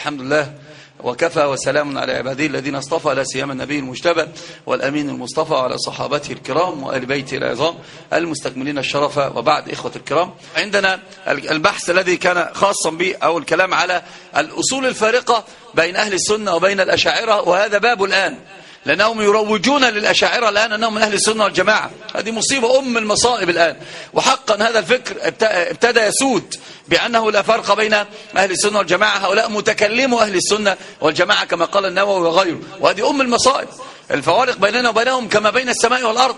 الحمد لله وكفى وسلام على عباده الذين اصطفى لا سيما النبي المجتبى والأمين المصطفى وعلى صحابته الكرام وآل بيته العظام المستكملين الشرف. وبعد إخوة الكرام عندنا البحث الذي كان خاصا به أو الكلام على الأصول الفارقة بين أهل السنة وبين الأشاعرة وهذا باب الآن. لأنهم يروجون للأشاعرة الآن أنهم من أهل السنة والجماعة. هذه مصيبة أم المصائب الآن. وحقا هذا الفكر ابتدى يسود بأنه لا فرق بين أهل السنة والجماعة. هؤلاء متكلموا أهل السنة والجماعة كما قال النووي وغيره. وهذه أم المصائب. الفوارق بيننا وبينهم كما بين السماء والأرض.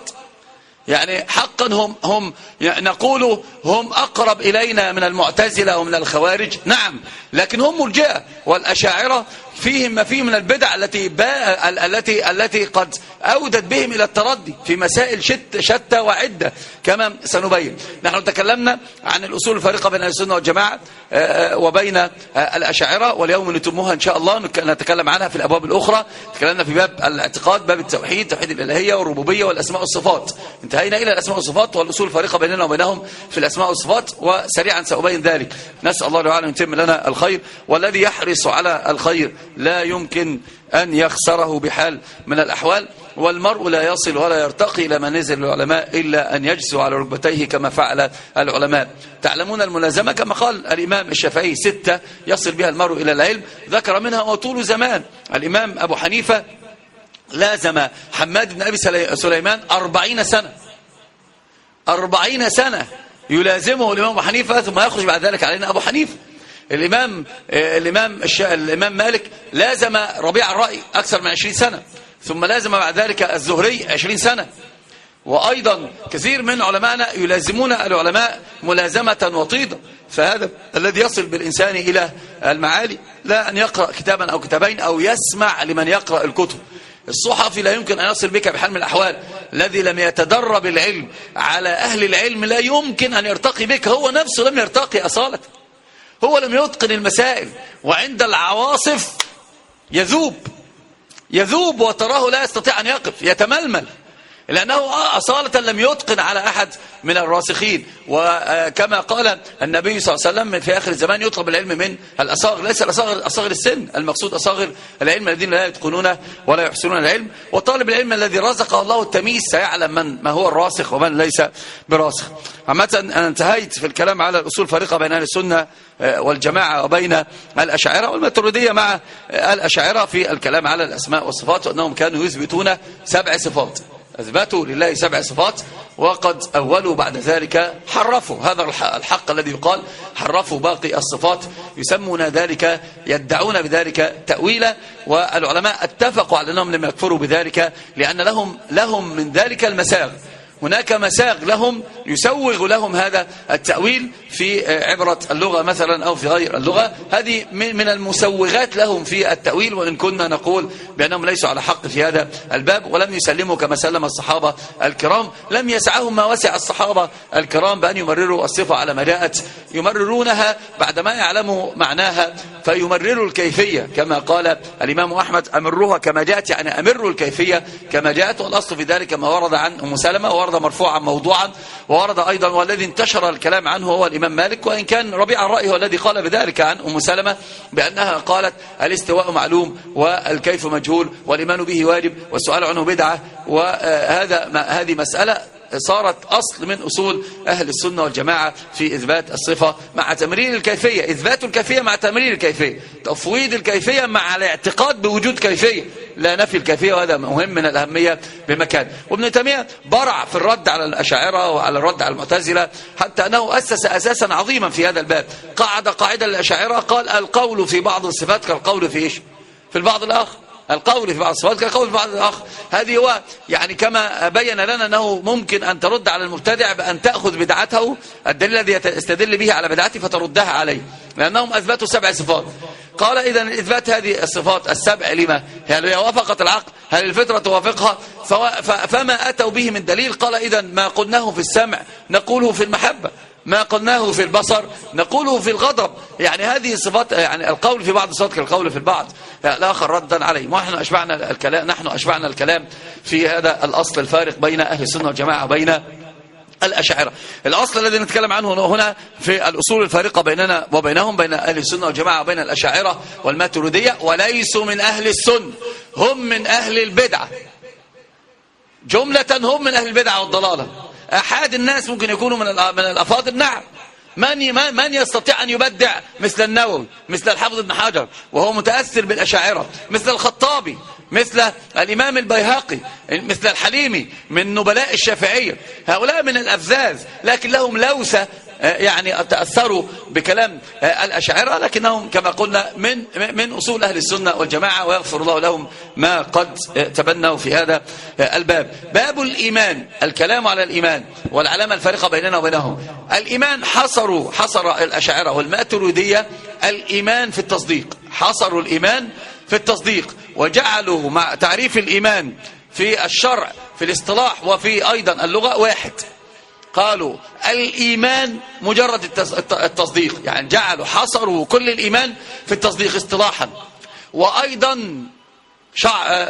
يعني حقا هم هم نقول هم أقرب إلينا من المعتزلة ومن الخوارج. نعم لكن هم مرجئة. والأشاعرة فيهم ما فيه من البدع التي التي التي قد أودت بهم إلى التردي في مسائل شت شتى وعدة. كما سنبين. نحن تكلمنا عن الأصول الفارقة بين السنة والجماعة وبين الأشاعرة واليوم نتمها إن شاء الله نتكلم عنها في الأبواب الأخرى. تكلمنا في باب الاعتقاد باب التوحيد توحيد الإلهية والربوبية والأسماء والصفات. انتهينا إلى الأسماء والصفات والأصول الفارقة بيننا وبينهم في الأسماء والصفات وسريعا سأبين ذلك. نسأل الله تعالى أن يتم لنا الخير والذي يحرص على الخير. لا يمكن أن يخسره بحال من الأحوال والمرء لا يصل ولا يرتقي إلى منازل العلماء إلا أن يجسو على ركبتيه كما فعل العلماء. تعلمون الملازمة؟ كما قال الإمام الشافعي ستة يصل بها المرء إلى العلم ذكر منها وطول زمان. الإمام أبو حنيفة لازم حماد بن أبي سليمان أربعين سنة. أربعين سنة يلازمه الإمام أبو حنيفة ثم يخرج بعد ذلك علينا أبو حنيفة. الإمام الإمام الإمام مالك لازم ربيع الرأي أكثر من 20 سنة ثم لازم بعد ذلك الزهري 20 سنة. وأيضا كثير من علمائنا يلازمون العلماء ملازمة وطيدة فهذا الذي يصل بالإنسان إلى المعالي لا أن يقرأ كتابا أو كتابين أو يسمع لمن يقرأ الكتب. الصحفي لا يمكن أن يصل بك بحال من الأحوال. الذي لم يتدرب العلم على أهل العلم لا يمكن أن يرتقي بك هو نفسه لم يرتقي أصالة. هو لم يتقن المسائل وعند العواصف يذوب يذوب وتراه لا يستطيع أن يقف يتململ. لأنه أصالة لم يتقن على أحد من الراسخين. وكما قال النبي صلى الله عليه وسلم في آخر الزمان يطلب العلم من الأصاغر. ليس الأصاغر أصاغر السن. المقصود أصاغر العلم الذين لا يتقنون ولا يحسنون العلم. وطالب العلم الذي رزقه الله التمييز سيعلم من ما هو الراسخ ومن ليس براسخ. عامة أنا انتهيت في الكلام على الأصول الفارقة بين أهل السنة والجماعة وبين الأشاعرة والماتريدية مع الأشاعرة في الكلام على الأسماء والصفات وأنهم كانوا يثبتون سبع صفات. أثبتوا لله سبع صفات وقد أولوا بعد ذلك حرفوا. هذا الحق الذي يقال حرفوا باقي الصفات. يسمون ذلك يدعون بذلك تأويلا والعلماء اتفقوا على أنهم لم يكفروا بذلك لأن لهم, لهم من ذلك المساغ. هناك مساغ لهم يسوغ لهم هذا التأويل. في عبرة اللغة مثلا أو في غير اللغة. هذه من المسوغات لهم في التأويل وإن كنا نقول بأنهم ليسوا على حق في هذا الباب. ولم يسلموا كما سلم الصحابة الكرام. لم يسعهم ما وسع الصحابة الكرام بأن يمرروا الصفة على ما جاءت. يمررونها بعدما يعلموا معناها فيمرروا الكيفية كما قال الإمام أحمد. أمرها كما جاءت يعني أمروا الكيفية كما جاءت. والأصل في ذلك ما ورد عن أم سلمة وورد مرفوعا موضوعا. وورد أيضا والذي انتشر الكلام عنه هو الإمام مالك وإن كان ربيع الرأي هو الذي قال بذلك عن أم سلمة بأنها قالت الاستواء معلوم والكيف مجهول والإيمان به واجب والسؤال عنه بدعة. وهذا هذه مسألة صارت أصل من أصول أهل السنة والجماعة في إثبات الصفة مع تمرير الكيفية. إثبات الكيفية مع تمرير الكيفية. تفويض الكيفية مع الاعتقاد بوجود كيفية. لا نفي الكيفية وهذا مهم من الأهمية بمكان. وابن تيمية برع في الرد على الأشاعرة وعلى الرد على المعتزلة حتى أنه أسس أساسا عظيما في هذا الباب. قاعدة قاعدة للأشاعرة قال القول في بعض الصفات كالقول في إيش؟ في البعض الآخر. القول في بعض الصفات كالقول في بعض الآخر هذه هو يعني كما بين لنا أنه ممكن أن ترد على المبتدع بأن تأخذ بدعته. الدليل الذي يستدل به على بدعته فتردها عليه. لأنهم أثبتوا سبع صفات. قال إذا إثبات هذه الصفات السبع لما؟ هل هي وافقت العقل؟ هل الفطرة توافقها؟ فما أتوا به من دليل؟ قال إذا ما قلناه في السمع نقوله في المحبة. ما قلناه في البصر نقوله في الغضب. يعني هذه الصفات يعني القول في بعض الصفات كالقول في البعض. الآخر ردا عليه. ونحن أشبعنا الكلام نحن أشبعنا الكلام في هذا الأصل الفارق بين أهل السنة والجماعة وبين الأشاعرة. الأصل الذي نتكلم عنه هنا في الأصول الفارقة بيننا وبينهم بين أهل السنة والجماعة وبين الأشاعرة والماترودية وليسوا من أهل السنة هم من أهل البدعة جملة هم من أهل البدعة والضلالة. أحد الناس ممكن يكونوا من الأفاضل. نعم. من من يستطيع أن يبدع مثل النووي مثل الحافظ ابن حجر وهو متأثر بالأشاعرة مثل الخطابي مثل الإمام البيهقي مثل الحليمي من نبلاء الشافعية. هؤلاء من الأفزاز لكن لهم لوثة يعني تأثروا بكلام الأشاعرة لكنهم كما قلنا من من أصول أهل السنة والجماعة ويغفر الله لهم ما قد تبنوا في هذا الباب. باب الإيمان الكلام على الإيمان والعلامة الفارقة بيننا وبينهم. الإيمان حصروا حصر الأشاعرة والماترودية الإيمان في التصديق. حصروا الإيمان في التصديق وجعلوا مع تعريف الإيمان في الشرع في الاصطلاح وفي أيضا اللغة واحد. قالوا الإيمان مجرد التصديق. يعني جعلوا حصروا كل الإيمان في التصديق اصطلاحا. وأيضا.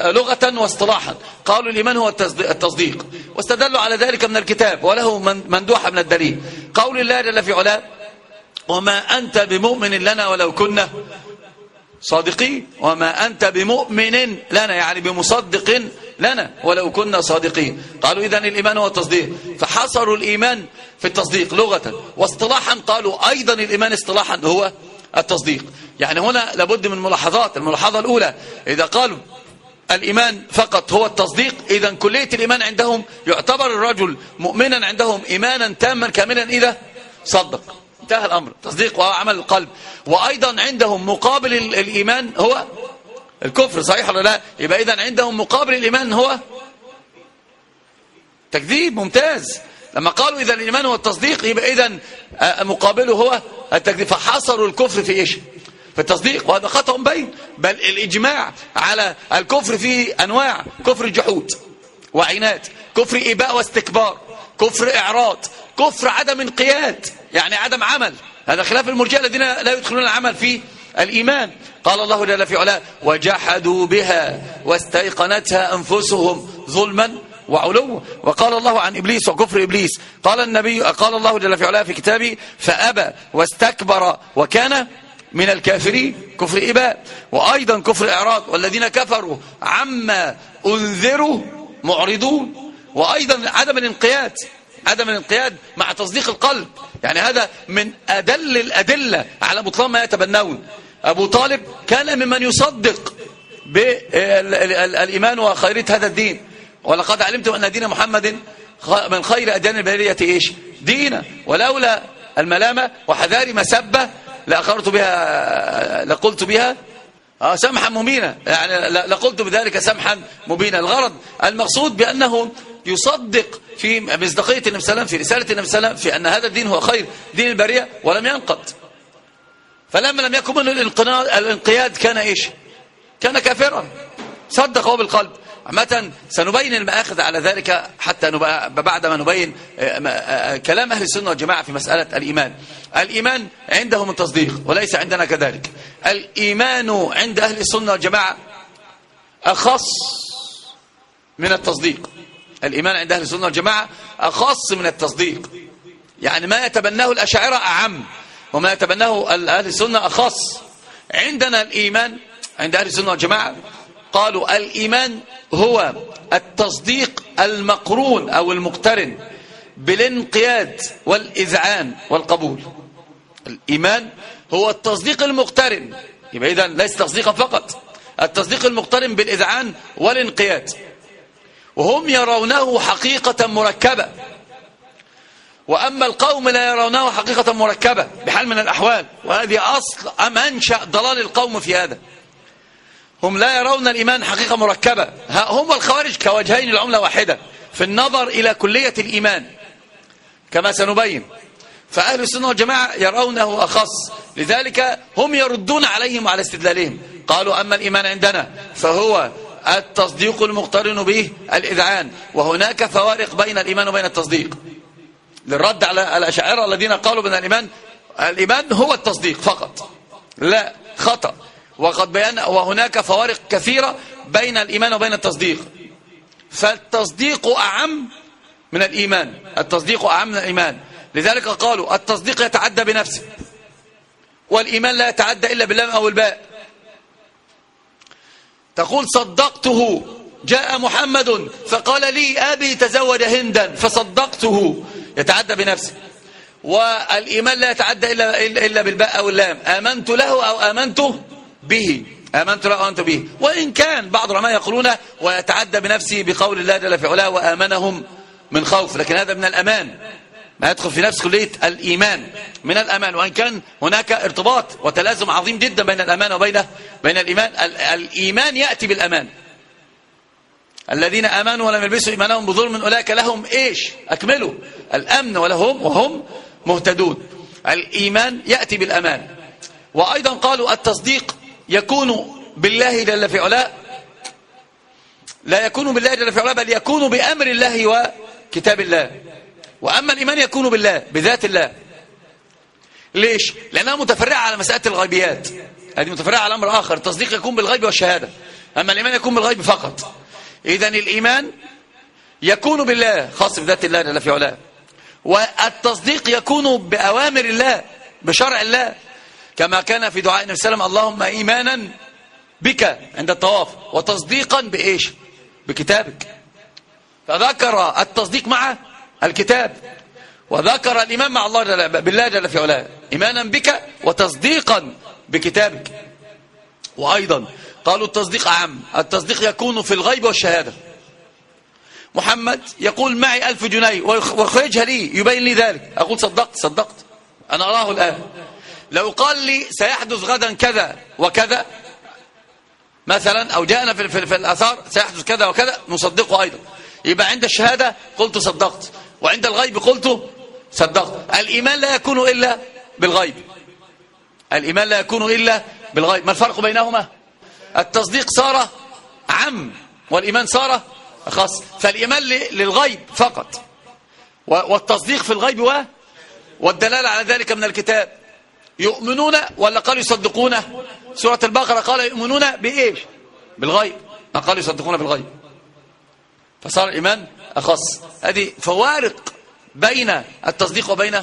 لغة واصطلاحا. قالوا الإيمان هو التصديق. واستدلوا على ذلك من الكتاب وله مندوحة من الدليل. قول الله جل في علاه وما أنت بمؤمن لنا ولو كنا صادقين. وما أنت بمؤمن لنا يعني بمصدق لنا ولو كنا صادقين. قالوا إذن الإيمان هو التصديق. فحصروا الإيمان في التصديق لغة. واصطلاحا قالوا أيضا الإيمان اصطلاحا هو التصديق. يعني هنا لابد من ملاحظات. الملاحظة الأولى إذا قالوا الإيمان فقط هو التصديق إذا كلية الإيمان عندهم يعتبر الرجل مؤمنا عندهم إيمانا تاما كاملا إذا صدق. انتهى الأمر. تصديق وهو عمل القلب. وأيضا عندهم مقابل الإيمان هو الكفر صحيح ولا لا؟ يبقى إذا عندهم مقابل الإيمان هو تكذيب ممتاز. لما قالوا إذا الإيمان هو التصديق يبقى إذا مقابله هو التكذيب. فحصروا الكفر في إيش؟ في التصديق. وهذا خطأ بين بل الإجماع على الكفر فيه أنواع. كفر الجحود وعناد كفر إباء واستكبار كفر إعراض كفر عدم انقياد يعني عدم عمل. هذا خلاف المرجئة الذين لا يدخلون العمل في الإيمان. قال الله جل في علاه وجحدوا بها واستيقنتها أنفسهم ظلما وعلوا. وقال الله عن إبليس وكفر إبليس. قال النبي قال الله جل في علاه في كتابه فأبى واستكبر وكان من الكافرين. كفر إباء. وأيضا كفر إعراض. والذين كفروا عما أنذروا معرضون. وأيضا عدم الانقياد. عدم الانقياد مع تصديق القلب. يعني هذا من أدل الأدلة على بطلان ما يتبنون. أبو طالب كان ممن يصدق بالإيمان وخيرية هذا الدين. ولقد علمتم أن دين محمد من خير أديان البرية إيش؟ دينا. ولولا الملامة وحذار مسبة لأخرت بها لقلت بها آه سمحا مبينا. يعني لقلت بذلك سمحا مبينا. الغرض المقصود بأنه يصدق في مصداقية النبي صلى الله عليه وسلم في رسالة النبي صلى الله عليه وسلم في أن هذا الدين هو خير دين البرية ولم ينقض. فلما لم يكن منه الانقياد كان إيش؟ كان كافرا. صدق هو بالقلب. عامة سنبين المآخذ على ذلك حتى بعد ما نبين آه، آه، كلام أهل السنة والجماعة في مسألة الإيمان. الإيمان عندهم التصديق وليس عندنا كذلك. الإيمان عند أهل السنة والجماعة أخص من التصديق. الإيمان عند أهل السنة والجماعة أخص من التصديق. يعني ما يتبناه الأشاعرة أعم. وما يتبناه أهل السنة أخص عندنا الإيمان عند أهل السنة والجماعة قالوا الإيمان هو التصديق المقرون أو المقترن بالانقياد والإذعان والقبول. الإيمان هو التصديق المقترن. يبقى إذن ليس تصديقا فقط. التصديق المقترن بالإذعان والانقياد. وهم يرونه حقيقة مركبة. وأما القوم لا يرونه حقيقة مركبة بحال من الأحوال وهذه أصل أم أنشأ ضلال القوم في هذا. هم لا يرون الإيمان حقيقة مركبة. هم الخوارج كوجهين العملة واحدة في النظر إلى كلية الإيمان. كما سنبين فأهل السنة والجماعة يرونه أخص. لذلك هم يردون عليهم على استدلالهم. قالوا أما الإيمان عندنا فهو التصديق المقترن به الإذعان وهناك فوارق بين الإيمان وبين التصديق. للرد على الأشاعرة الذين قالوا بأن الإيمان الإيمان هو التصديق فقط. لا خطأ. وقد بيان وهناك فوارق كثيرة بين الإيمان وبين التصديق. فالتصديق أعم من الإيمان. التصديق أعم من الإيمان. لذلك قالوا التصديق يتعدى بنفسه. والإيمان لا يتعدى إلا باللام أو الباء. تقول صدقته جاء محمد فقال لي أبي تزوج هندا فصدقته. يتعدى بنفسه. والإيمان لا يتعدى إلا, إلا بالباء أو اللام. آمنت له أو آمنت به. آمنت له أو آمنت به. وإن كان بعض العلماء يقولون ويتعدى بنفسه بقول الله جل في علاه وآمنهم من خوف. لكن هذا من الأمان. ما يدخل في نفس كلية الإيمان. من الأمان. وإن كان هناك ارتباط وتلازم عظيم جدا بين الأمان وبين بين الإيمان. الإيمان يأتي بالأمان. الذين آمنوا ولم يلبسوا إيمانهم بظلم أولئك لهم إيش؟ أكملوا. الأمن ولهم وهم مهتدون. الإيمان يأتي بالأمان. وأيضا قالوا التصديق يكون بالله جل في علاه. لا يكون بالله جل في علاه بل يكون بأمر الله وكتاب الله. وأما الإيمان يكون بالله بذات الله. ليش؟ لأنها متفرعة على مسألة الغيبيات. هذه متفرعة على أمر آخر. التصديق يكون بالغيب والشهادة. أما الإيمان يكون بالغيب فقط. إذا الإيمان يكون بالله خاص بذات الله جل في علاه. والتصديق يكون بأوامر الله بشرع الله. كما كان في دعاء النبي صلى الله عليه وسلم اللهم إيمانا بك عند الطواف وتصديقا بإيش؟ بكتابك. فذكر التصديق مع الكتاب. وذكر الإيمان مع الله جل بالله جل في علاه. إيمانا بك وتصديقا بكتابك. وأيضا قالوا التصديق عام. التصديق يكون في الغيب والشهادة. محمد يقول معي ألف جنيه ويخرجها لي يبين لي ذلك. أقول صدقت صدقت. أنا أراه الآن. لو قال لي سيحدث غدا كذا وكذا مثلا أو جاءنا في, في, في الأثار سيحدث كذا وكذا نصدقه أيضا. يبقى عند الشهادة قلت صدقت. وعند الغيب قلت صدقت. الإيمان لا يكون إلا بالغيب. الإيمان لا يكون إلا بالغيب. ما الفرق بينهما؟ التصديق صار عم والإيمان صار خاص. فالإيمان للغيب فقط. والتصديق في الغيب و والدلالة على ذلك من الكتاب. يؤمنون ولا قالوا يصدقون؟ سورة البقرة قال يؤمنون بإيش؟ بالغيب. ما قالوا يصدقون بالغيب. فصار الإيمان أخص. هذه فوارق بين التصديق وبين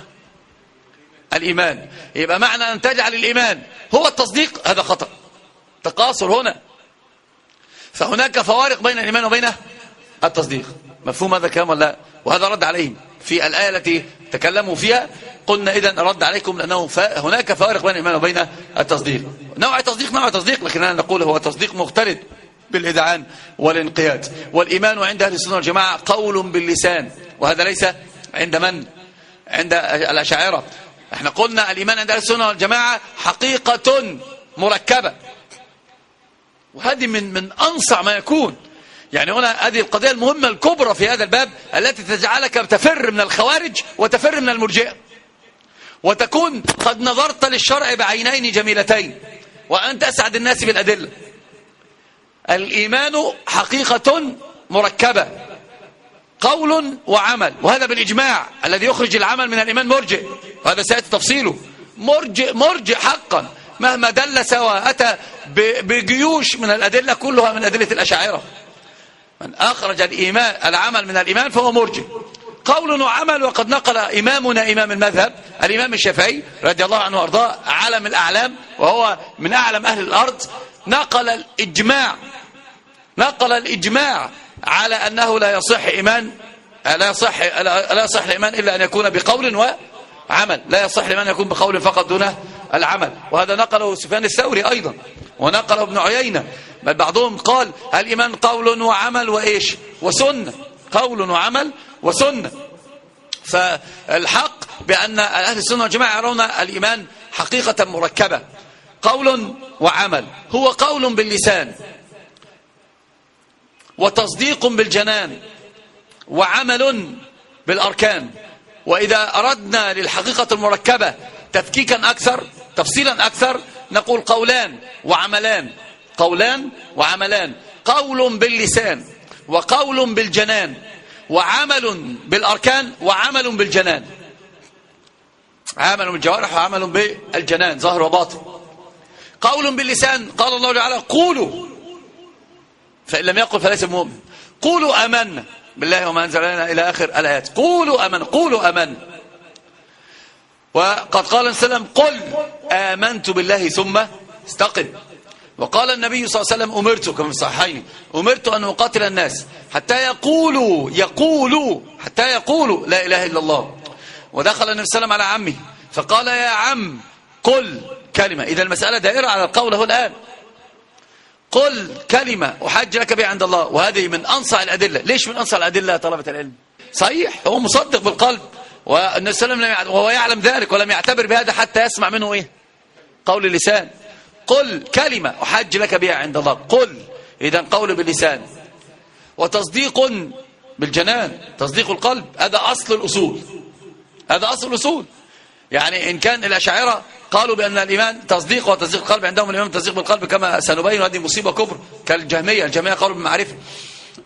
الإيمان. يبقى معنى أن تجعل الإيمان هو التصديق هذا خطأ. تقاصر هنا. فهناك فوارق بين الإيمان وبين التصديق. مفهوم هذا الكلام ولا وهذا رد عليهم. في الآية التي تكلموا فيها قلنا إذا رد عليكم لأنه هناك فوارق بين الإيمان وبين التصديق. نوع تصديق نوع تصديق لكننا نقول هو تصديق مختلط بالإذعان والانقياد. والإيمان عند أهل السنة والجماعة قول باللسان. وهذا ليس عند من؟ عند الأشاعرة. إحنا قلنا الإيمان عند أهل السنة والجماعة حقيقة مركبة. وهذه من من أنصع ما يكون. يعني هنا هذه القضية المهمة الكبرى في هذا الباب التي تجعلك تفر من الخوارج وتفر من المرجئة. وتكون قد نظرت للشرع بعينين جميلتين. وأنت أسعد الناس بالأدلة الإيمان حقيقة مركبة. قول وعمل. وهذا بالإجماع الذي يخرج العمل من الإيمان مرجئ. وهذا سيأتي تفصيله. مرجئ مرجئ حقا. مهما دل سواء أتى بجيوش من الأدلة كلها من أدلة الأشاعرة. من أخرج الإيمان العمل من الإيمان فهو مرجئ. قول وعمل وقد نقل إمامنا إمام المذهب الإمام الشافعي رضي الله عنه وأرضاه علم الأعلام وهو من أعلم أهل الأرض نقل الإجماع نقل الإجماع على أنه لا يصح إيمان لا يصح لا يصح الإيمان إلا أن يكون بقول وعمل. لا يصح الإيمان أن يكون بقول فقط دون العمل. وهذا نقله سفيان الثوري أيضا ونقله ابن عيينة. بل بعضهم قال الإيمان قول وعمل وإيش؟ وسنة. قول وعمل وسنة. فالحق بأن أهل السنة والجماعة يرون الإيمان حقيقة مركبة. قول وعمل. هو قول باللسان. وتصديق بالجنان. وعمل بالأركان. وإذا أردنا للحقيقة المركبة تفكيكا أكثر تفصيلا أكثر نقول قولان وعملان. قولان وعملان. قول باللسان وقول بالجنان وعمل بالأركان وعمل بالجنان. عمل بالجوارح وعمل بالجنان ظاهر وباطن. قول باللسان قال الله تعالى قولوا. فإن لم يقل فليس مؤمن قولوا آمنا بالله وما أنزل لنا إلى آخر الآيات. قولوا أمن قولوا أمن وقد قال وسلم قل آمنت بالله ثم استقم. وقال النبي صلى الله عليه وسلم أمرت كما في الصحيحين أمرت أن أقاتل الناس حتى يقولوا يقولوا حتى يقولوا لا إله إلا الله. ودخل النبي صلى الله عليه وسلم على عمه فقال يا عم قل كلمة. إذا المسألة دائرة على القول هو الآن. قل كلمة أحج لك بها عند الله. وهذه من أنصع الأدلة. ليش من أنصع الأدلة يا طلبة العلم؟ صحيح هو مصدق بالقلب. والنبي صلى وهو يعلم ذلك ولم يعتبر بهذا حتى يسمع منه إيه؟ قول اللسان. قل كلمة أحج لك بها عند الله. قل. إذا قول باللسان. وتصديق بالجنان. تصديق القلب. هذا أصل الأصول. هذا أصل الأصول. يعني إن كان الأشاعرة قالوا بأن الإيمان تصديق وتصديق القلب. عندهم الإيمان تصديق بالقلب كما سنبين. هذه مصيبة كبرى. كالجهمية. الجهمية قالوا بالمعرفة.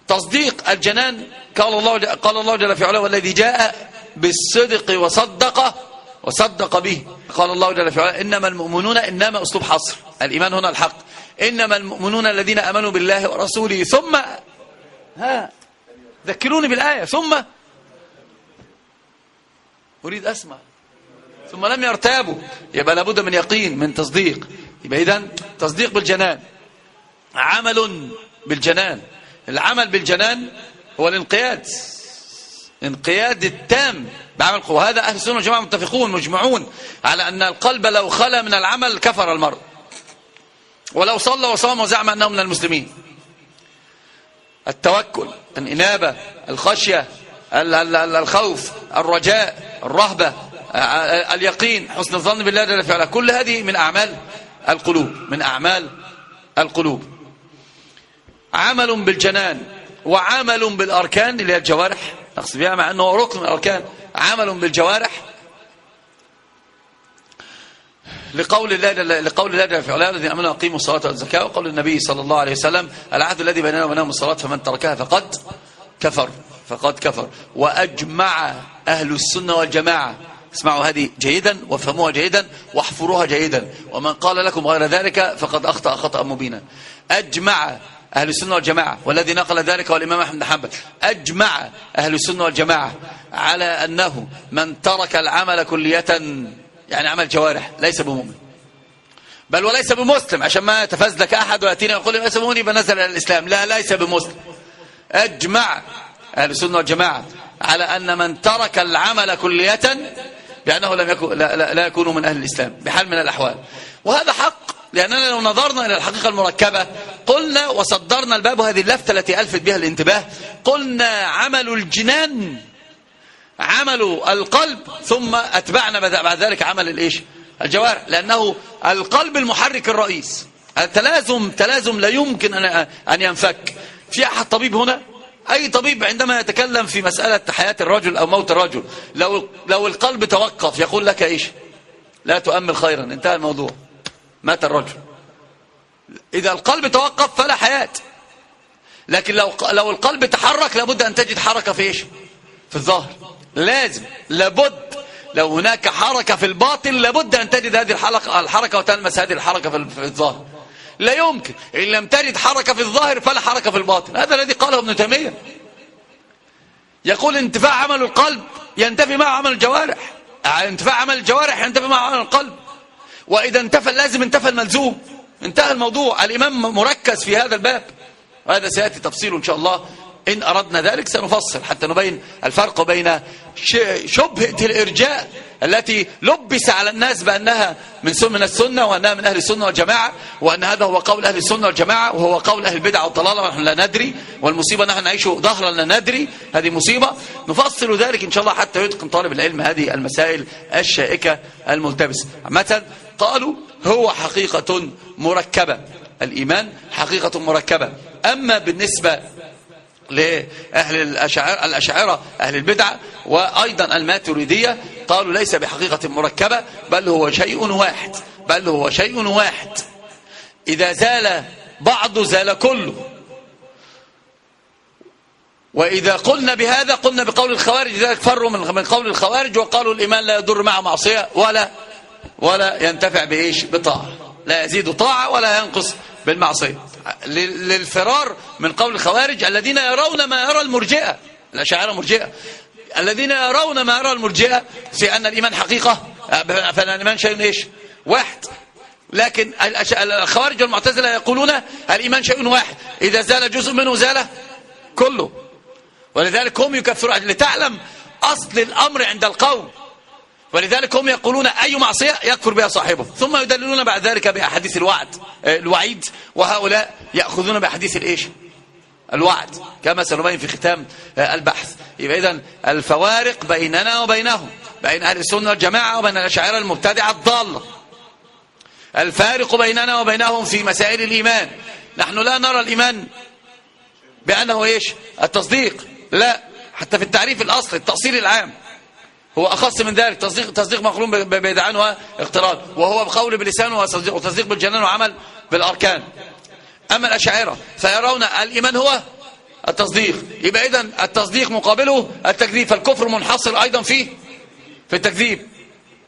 تصديق الجنان. قال الله قال الله جل في علاه والذي جاء بالصدق وصدق وصدق به. قال الله جل في علاه إنما المؤمنون إنما أسلوب حصر. الإيمان هنا الحق. إنما المؤمنون الذين أمنوا بالله ورسوله ثم ها ذكروني بالآية ثم أريد أسمع. ثم لم يرتابوا. يبقى لابد من يقين من تصديق. يبقى إذن تصديق بالجنان. عمل بالجنان. العمل بالجنان هو الانقياد. انقياد التام بعمل قوة. هذا أهل السنة والجماعة متفقون مجمعون على أن القلب لو خلى من العمل كفر المرء. ولو صلى وصام وزعم أنه من المسلمين. التوكل الإنابة الخشية الخوف الرجاء الرهبة اليقين حسن الظن بالله جل وعلا. كل هذه من أعمال القلوب من أعمال القلوب. عمل بالجنان وعمل بالأركان اللي هي الجوارح. نقصد بها مع أنه ركن من الأركان عمل بالجوارح. لقول الله لقول الله جل وعلا الذين آمنوا وأقيموا الصلاة والزكاة وقول النبي صلى الله عليه وسلم العهد الذي بيننا وبينهم الصلاة فمن تركها فقد كفر فقد كفر. وأجمع أهل السنة والجماعة. اسمعوا هذه جيدا وافهموها جيدا واحفروها جيدا. ومن قال لكم غير ذلك فقد أخطأ خطأ مبينا. أجمع أهل السنة والجماعة والذي نقل ذلك هو الإمام أحمد حنبل. أجمع أهل السنة والجماعة على أنه من ترك العمل كلية يعني عمل جوارح ليس بمؤمن. بل وليس بمسلم عشان ما يتفزلك أحد ويأتيني ويقول ليس بمؤمن يبقى نزل على الإسلام. لا ليس بمسلم. أجمع أهل السنة والجماعة على أن من ترك العمل كلية بأنه لم يكن لا, لا, لا يكون من أهل الإسلام بحال من الأحوال. وهذا حق. لأننا لو نظرنا إلى الحقيقة المركبة قلنا وصدرنا الباب هذه اللفتة التي ألفت بها الانتباه قلنا عمل الجنان عمل القلب ثم أتبعنا بعد ذلك عمل الإيش؟ الجوارح لأنه القلب المحرك الرئيس. التلازم تلازم لا يمكن أن ينفك. في أحد طبيب هنا؟ أي طبيب عندما يتكلم في مسألة حياة الرجل أو موت الرجل لو, لو القلب توقف يقول لك إيش؟ لا تؤمل خيرا. انتهى الموضوع. مات الرجل. إذا القلب توقف فلا حياة. لكن لو لو القلب تحرك لابد أن تجد حركة في إيش؟ في الظاهر. لازم. لابد. لو هناك حركة في الباطن لابد أن تجد هذه الحركة, وتلمس هذه الحركة في الظاهر. لا يمكن. إن لم تجد حركة في الظاهر فلا حركة في الباطن. هذا الذي قاله ابن تيمية. يقول انتفاع عمل القلب ينتفي مع عمل الجوارح. انتفاع عمل الجوارح ينتفي مع عمل القلب. وإذا انتفى لازم انتفى الملزوم انتهى الموضوع. الإمام مركز في هذا الباب. وهذا سيأتي تفصيل إن شاء الله. إن أردنا ذلك سنفصل حتى نبين الفرق بين شبهة الإرجاء التي لبس على الناس بأنها من سنة السنة وأنها من أهل السنة والجماعة وأن هذا هو قول أهل السنة والجماعة وهو قول أهل البدع والضلالة ونحن لا ندري والمصيبة نحن نعيش ظهرا لا ندري. هذه مصيبة. نفصل ذلك إن شاء الله حتى يتقن طالب العلم هذه المسائل الشائكة الملتبسة عامة قالوا هو حقيقة مركبة. الإيمان حقيقة مركبة. أما بالنسبة لأهل الأشاعرة, الأشاعرة أهل البدعة وأيضا الماتريدية قالوا ليس بحقيقة مركبة بل هو شيء واحد. بل هو شيء واحد. إذا زال بعض زال كله وإذا قلنا بهذا قلنا بقول الخوارج ذلك فروا من قول الخوارج وقالوا الإيمان لا يضر مع معصية ولا ولا ينتفع بإيش؟ بطاعة. لا يزيد طاعة ولا ينقص بالمعصية. للفرار من قول الخوارج الذين يرون ما يرى المرجئة. الأشاعرة مرجئة. الذين يرون ما يرى المرجئة في أن الإيمان حقيقة. فأن الإيمان شيء إيش؟ واحد. لكن الخوارج والمعتزلة يقولون الإيمان شيء واحد. إذا زال جزء منه زال كله. ولذلك هم يكفرون. لتعلم أصل الأمر عند القوم. ولذلك هم يقولون أي معصية يكفر بها صاحبه. ثم يدللون بعد ذلك بأحاديث الوعد الوعيد وهؤلاء يأخذون بأحاديث الإيش؟ الوعد. كما سنبين في ختام البحث. يبقى إذن الفوارق بيننا وبينهم بين أهل السنة والجماعة وبين الأشاعرة المبتدعة الضالة. الفارق بيننا وبينهم في مسائل الإيمان. نحن لا نرى الإيمان بأنه إيش؟ التصديق. لا حتى في التعريف الأصلي التأصيل العام. هو أخص من ذلك. تصديق تصديق مقرون بيدعان واقتراض وهو بقول بلسانه وتصديق بالجنان وعمل بالأركان. أما الأشاعرة فيرون الإيمان هو التصديق. يبقى إذن التصديق مقابله التكذيب. فالكفر منحصر أيضا فيه في التكذيب.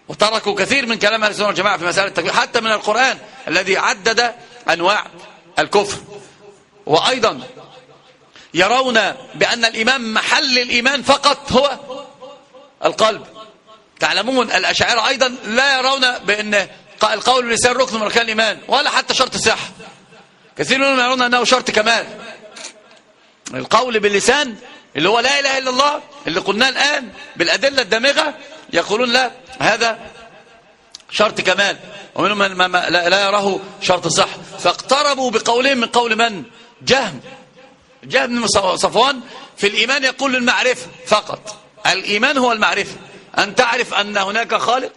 وتركوا كثير من كلام أهل السنة والجماعة في مساله التكذيب. حتى من القرآن الذي عدد أنواع الكفر. وأيضا يرون بأن الإيمان محل الإيمان فقط هو القلب. تعلمون الأشاعرة أيضا لا يرون بأن القول باللسان ركن من أركان الإيمان ولا حتى شرط صحة كثير منهم يرون أنه شرط كمال. القول باللسان اللي هو لا إله إلا الله اللي قلناه الآن بالأدلة الدامغة يقولون لا هذا شرط كمال. ومنهم من لا يراه شرط صح. فاقتربوا بقولهم من قول من؟ جهم. جهم صفوان في الإيمان يقول المعرفة فقط. الإيمان هو المعرفة. أن تعرف أن هناك خالق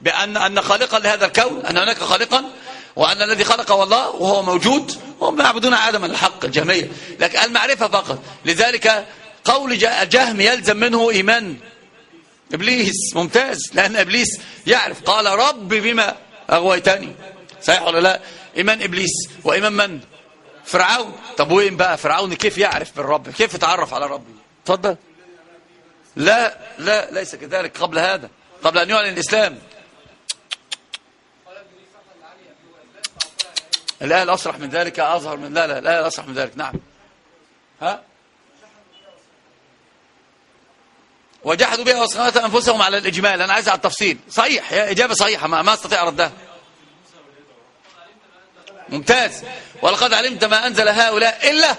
بأن أن خالقا لهذا الكون أن هناك خالقا وأن الذي خلقه الله وهو موجود وهم يعبدون عدم الحق الجميع لكن المعرفة فقط. لذلك قول جهم يلزم منه إيمان. إبليس ممتاز لأن إبليس يعرف. قال رب بما أغويتني. صحيح ولا لا؟ إيمان إبليس. وإيمان من؟ فرعون. طب وين بقى فرعون؟ كيف يعرف بالرب؟ كيف يتعرف على ربه؟ تفضل. لا لا ليس كذلك. قبل هذا قبل أن يعلن الإسلام. الآية الأصرح من ذلك أظهر من لا لا الآية الأصرح من ذلك. نعم. ها؟ وجحدوا بها وصنعت أنفسهم على الإجمال. أنا عايز على التفصيل. صحيح هي إجابة صحيحة ما, ما أستطيع ردها ممتاز. ولقد علمت ما أنزل هؤلاء إلا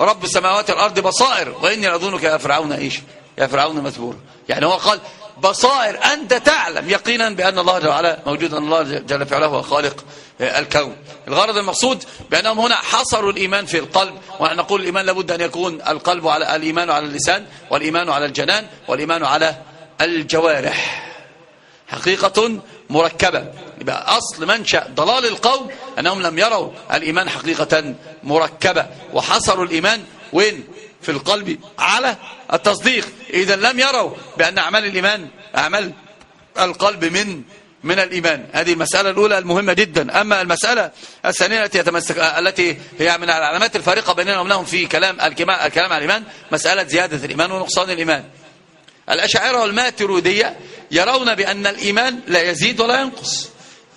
رب السماوات والأرض بصائر. وإني لأظنك يا فرعون إيش يا فرعون مثبور يعني هو قال بصائر أنت تعلم يقينا بأن الله جل وعلا موجود أن الله جل في علاه هو خالق الكون. الغرض المقصود بأنهم هنا حصروا الإيمان في القلب ونقول الإيمان لابد أن يكون القلب على الإيمان على اللسان والإيمان على الجنان والإيمان على الجوارح. حقيقة مركبة. يبقى أصل منشأ ضلال القوم أنهم لم يروا الإيمان حقيقة مركبة. وحصروا الإيمان وين؟ في القلب على التصديق. إذا لم يروا بأن أعمال الإيمان أعمال القلب من من الإيمان. هذه المسألة الأولى المهمة جدا. أما المسألة الثانية التي يتمسك التي هي من العلامات الفارقة بيننا وبينهم في كلام الكلام عن الإيمان مسألة زيادة الإيمان ونقصان الإيمان. الأشاعرة والماترودية يرون بأن الإيمان لا يزيد ولا ينقص.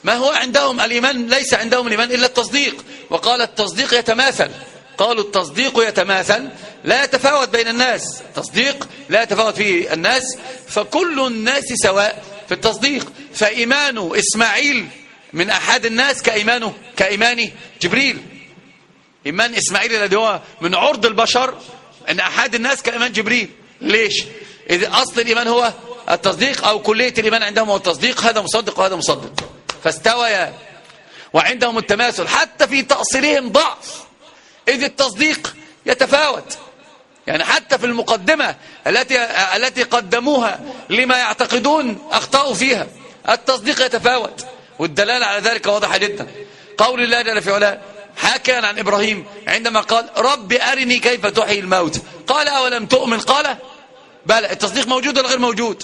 ما هو عندهم؟ الإيمان ليس عندهم الإيمان إلا التصديق. وقال التصديق يتماثل. قالوا التصديق يتماثل لا يتفاوت بين الناس. تصديق لا يتفاوت فيه الناس فكل الناس سواء في التصديق. فإيمان إسماعيل من أحد الناس كإيمانه كإيمان جبريل. إيمان إسماعيل الذي هو من عرض البشر أن أحد الناس كإيمان جبريل. ليش؟ إذا أصل الإيمان هو التصديق أو كلية الإيمان عندهم هو التصديق. هذا مصدق وهذا مصدق. فاستويا. وعندهم التماثل. حتى في تأصيلهم ضعف. إذ التصديق يتفاوت. يعني حتى في المقدمة التي التي قدموها لما يعتقدون أخطأوا فيها التصديق يتفاوت. والدلالة على ذلك واضحة جدا. قول الله جل في علاه حكى عن إبراهيم عندما قال رب أرني كيف تحيي الموت قال أولم تؤمن؟ قال بلى. التصديق موجود ولا غير موجود؟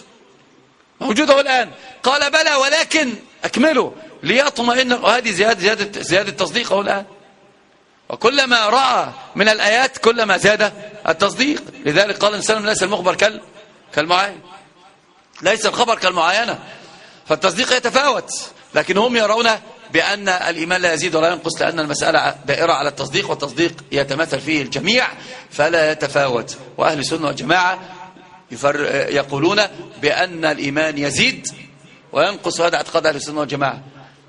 موجود هو الآن. قال بلى ولكن أكمله ليطمئن وهذه زيادة, زيادة, زيادة تصديق هو الآن. وكلما رأى من الآيات كلما زاد التصديق. لذلك قال الإنسان ليس المخبر كال كالمعاين. ليس الخبر كالمعاينة. فالتصديق يتفاوت. لكن هم يرون بأن الإيمان لا يزيد ولا ينقص لأن المسألة دائرة على التصديق والتصديق يتمثل فيه الجميع فلا يتفاوت. وأهل السنة والجماعة يقولون بأن الإيمان يزيد وينقص. هذا اعتقاد أهل السنة والجماعة.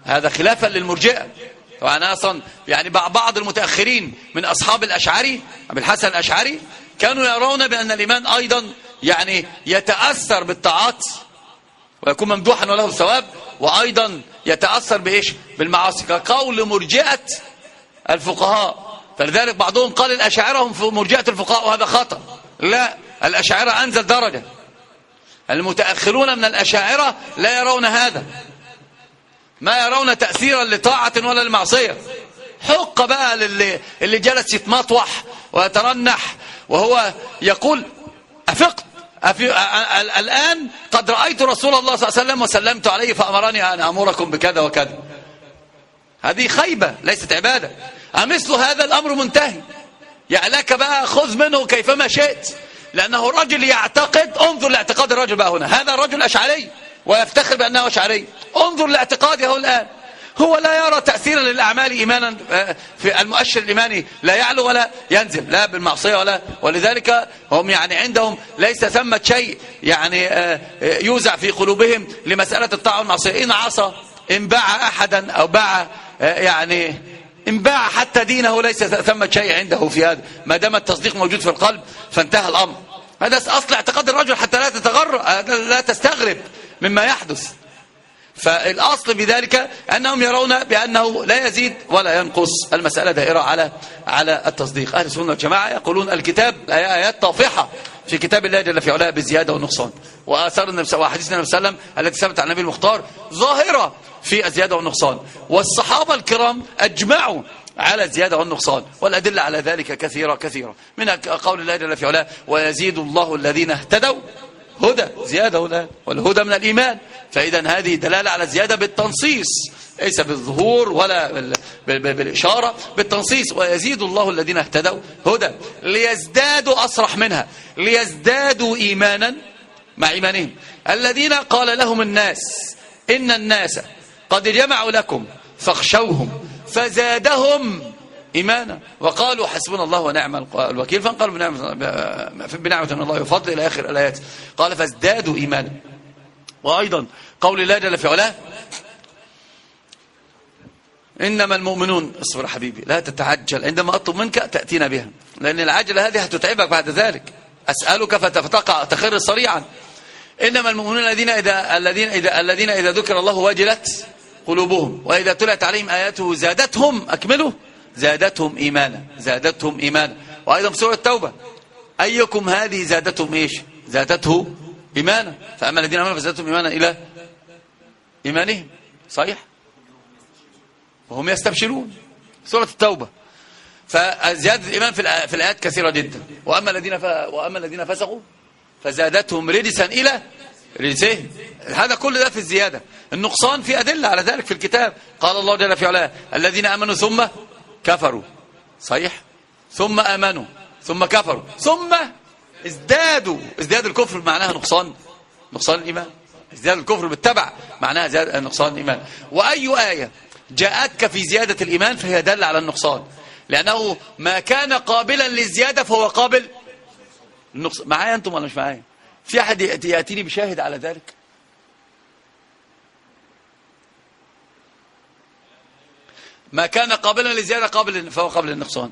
هذا خلافا للمرجئة. وأنا أصلا يعني بعض المتأخرين من أصحاب الأشعري أبي الحسن الأشعري كانوا يرون بأن الإيمان أيضا يعني يتأثر بالطاعات ويكون ممدوحا وله الثواب وأيضا يتأثر بإيش؟ بالمعاصي كقول مرجئة الفقهاء. فلذلك بعضهم قال الأشاعرة هم في مرجئة الفقهاء وهذا خطأ. لا الأشاعرة أنزل درجة. المتأخرون من الأشاعرة لا يرون هذا. ما يرون تأثيرا لطاعة ولا لمعصية. حق بقى للي اللي جلس يتمطوح ويترنح وهو يقول أفقت. الآن قد رأيت رسول الله صلى الله عليه وسلم وسلمت عليه فأمرني أن أمركم بكذا وكذا. هذه خيبة ليست عبادة. أمثل هذا الأمر منتهي. يعني لك بقى خذ منه كيفما شئت. لأنه رجل يعتقد انظر لاعتقاد الرجل بقى هنا. هذا الرجل أشعري. ويفتخر بأنه أشعري انظر لاعتقاده الآن. هو لا يرى تأثيرا للأعمال إيمانا آه، في المؤشر الإيماني. لا يعلو ولا ينزل لا بالمعصية ولا ولذلك هم يعني عندهم ليس ثمة شيء يعني آه، آه، يوزع في قلوبهم لمسألة الطاعة والمعصية. إن عصى إن باع أحدا أو باع يعني إن باع حتى دينه ليس ثمة شيء عنده في هذا. ما دام التصديق موجود في القلب فانتهى الأمر. هذا أصل اعتقاد الرجل حتى لا تتغر لا تستغرب. مما يحدث. فالأصل بذلك أنهم يرون بأنه لا يزيد ولا ينقص. المسألة دائرة على على التصديق. أهل السنة والجماعة يقولون الكتاب آيات طافحة في كتاب الله جل في علاه بالزيادة والنقصان وآثار النبي وحديث النبي صلى الله عليه وسلم التي ثبت عن النبي المختار ظاهرة في الزيادة والنقصان. والصحابة الكرام أجمعوا على الزيادة والنقصان. والأدلة على ذلك كثيرة كثيرة. من قول الله جل في علاه ويزيد الله الذين اهتدوا هدى زيادة هدى والهدى من الإيمان. فإذا هذه دلالة على الزيادة بالتنصيص ليس بالظهور ولا بالإشارة بالتنصيص. ويزيد الله الذين اهتدوا هدى ليزدادوا أصرح منها ليزدادوا إيمانا مع إيمانهم. الذين قال لهم الناس إن الناس قد جمعوا لكم فاخشوهم فزادهم إيمانا. وقالوا حسبنا الله ونعم الوكيل. فانقلوا بنعمة, بنعمة من الله وفضل إلى آخر الآيات. قال فازدادوا إيمانا. وأيضا قول الله جل في علاه إنما المؤمنون اصبر حبيبي لا تتعجل. عندما أطلب منك تأتينا بها لأن العجلة هذه هتتعبك بعد ذلك. أسألك فتقع تخر صريعا. إنما المؤمنون الذين إذا الذين إذا الذين إذا ذكر الله وجلت قلوبهم وإذا تلت عليهم آياته زادتهم أكملوا. زادتهم إيمانا زادتهم إيمانا. وأيضا في سورة التوبة أيكم هذه زادتهم إيش؟ زادته إيمانا. فأما الذين أمنوا فزادتهم إيمانا إلى إيمانهم. صحيح؟ وهم يستبشرون. سورة التوبة. فزيادة الإيمان في الآيات كثيرة جدا. وأما الذين. وأما الذين فسقوا فزادتهم رجسا إلى رجسهم. هذا كل ده في الزيادة. النقصان في أدلة على ذلك في الكتاب. قال الله جل في علاه الذين أمنوا ثم كفروا. صحيح؟ ثم آمنوا. ثم كفروا. ثم ازدادوا. ازداد الكفر معناها نقصان. نقصان الإيمان. ازداد الكفر بالتبع معناها زيادة نقصان الإيمان. وأي آية جاءتك في زيادة الإيمان فهي دل على النقصان. لأنه ما كان قابلا للزيادة فهو قابل النقصان معايا أنتم ولا مش معايا؟ في أحد يأتيني بشاهد على ذلك؟ ما كان قابلا للزيادة قابل فهو قابل للنقصان.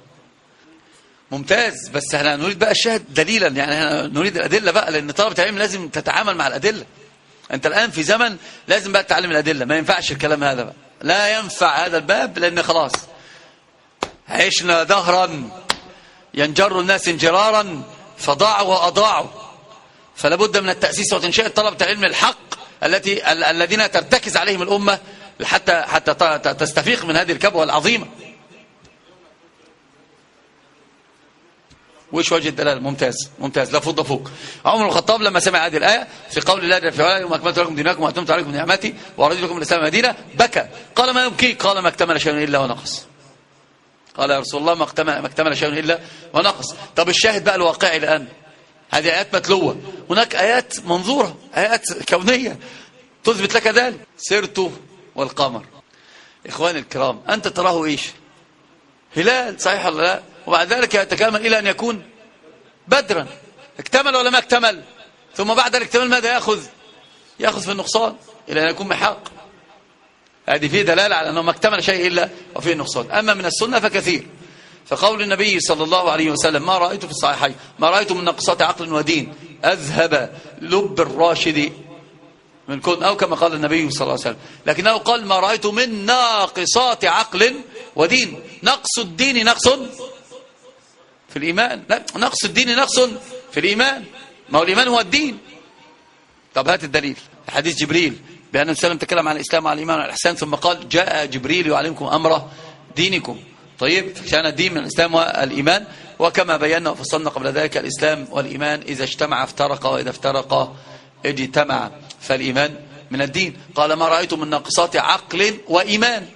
ممتاز. بس إحنا نريد بقى الشاهد دليلا. يعني إحنا نريد الأدلة بقى لأن طلبة العلم لازم تتعامل مع الأدلة. أنت الآن في زمن لازم بقى تتعلم الأدلة. ما ينفعش الكلام هذا بقى. لا ينفع هذا الباب لأن خلاص عشنا دهرا ينجر الناس انجرارا فضاعوا وأضاعوا. فلا بد من التأسيس وتنشئة طلبة العلم الحق التي الذين ترتكز عليهم الأمة حتى حتى تستفيق من هذه الكبوة العظيمة. وش وجه الدلالة؟ ممتاز ممتاز. لا فوق فوق. عمر الخطاب لما سمع هذه الآية في قول الله جل وعلا يوم أكملت لكم دينكم وأتممت عليكم نعمتي ورضيت لكم الإسلام مدينه بكى. قال ما يبكيك قال ما اكتمل شيء إلا ونقص. قال يا رسول الله ما اكتمل ما اكتمل شيء إلا ونقص. طب الشاهد بقى الواقعي الآن. هذه آيات متلوة. هناك آيات منظورة آيات كونية. تثبت لك ذلك. سيرته والقمر. إخواني الكرام أنت تراه إيش؟ هلال صحيح ولا لا؟ وبعد ذلك يتكامل إلى أن يكون بدرا. اكتمل ولا ما اكتمل؟ ثم بعد الاكتمال ماذا يأخذ؟ يأخذ في النقصان إلى أن يكون محاق هذه فيه دلالة على أنه ما اكتمل شيء إلا وفيه النقصان. أما من السنة فكثير. فقول النبي صلى الله عليه وسلم ما رأيت في الصحيحين ما رأيت من نقصات عقل ودين أذهب لب الراشد من كون أو كما قال النبي صلى الله عليه وسلم. لكنه قال ما رأيت من ناقصات عقل ودين. نقص الدين نقص في الإيمان. لا نقص الدين نقص في الإيمان. ما هو الإيمان؟ هو الدين. طب هات الدليل. حديث جبريل. بأن النبي تكلم عن الإسلام وعن الإيمان والإحسان ثم قال جاء جبريل يعلمكم أمر دينكم. طيب كان الدين من الإسلام والإيمان. وكما بينا وفصلنا قبل ذلك الإسلام والإيمان إذا اجتمع افترق وإذا افترق اجتمع فالإيمان من الدين. قال ما رأيت من ناقصات عقل وإيمان.